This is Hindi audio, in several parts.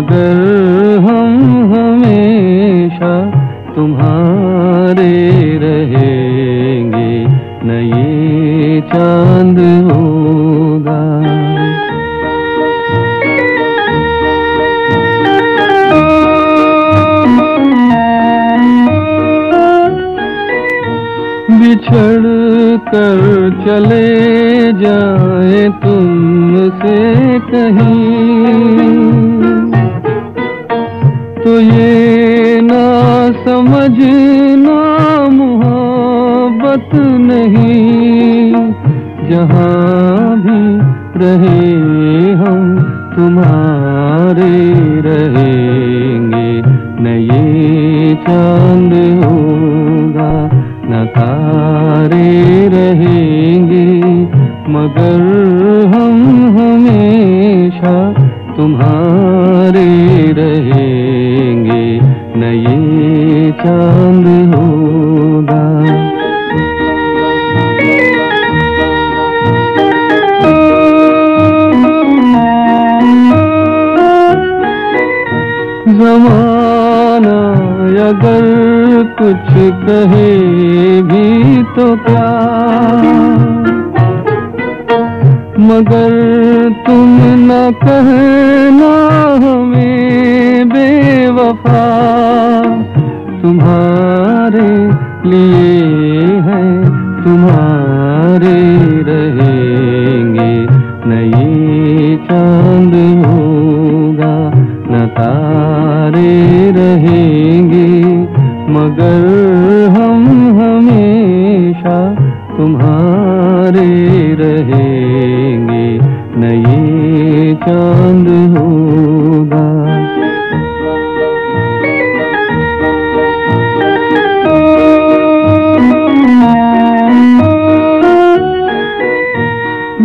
मगर हम हमेशा तुम्हारे रहेंगे न ये चाँद होगा। बिछड़ कर चले जाए तुमसे कहीं। तो ये ना समझना मोहब्बत नहीं। जहाँ भी रहे हम, तुम्हारे रहेंगे। न ये चाँद होगा न तारे रहेंगे। मगर हम हमेशा तुम्हारे रहेंगे अगर कुछ कहे भी तो क्या? मगर तुम न कहना हमें बेवफा। तुम्हारे लिए है, तुम्हारे हम हमेशा तुम्हारे रहेंगे न ये चाँद होगा।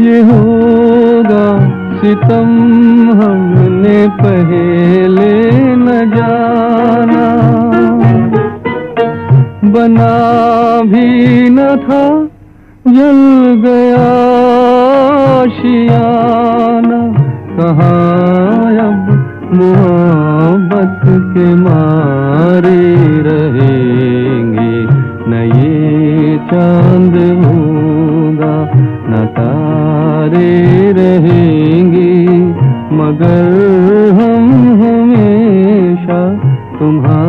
ये होगा सितम हमने पहले बना भी न था, जल गया शियाना। कहाँ अब मोहब्बत के मारे रहेंगे? न ये चाँद होगा न तारे रहेंगे। मगर हम हमेशा तुम्हारे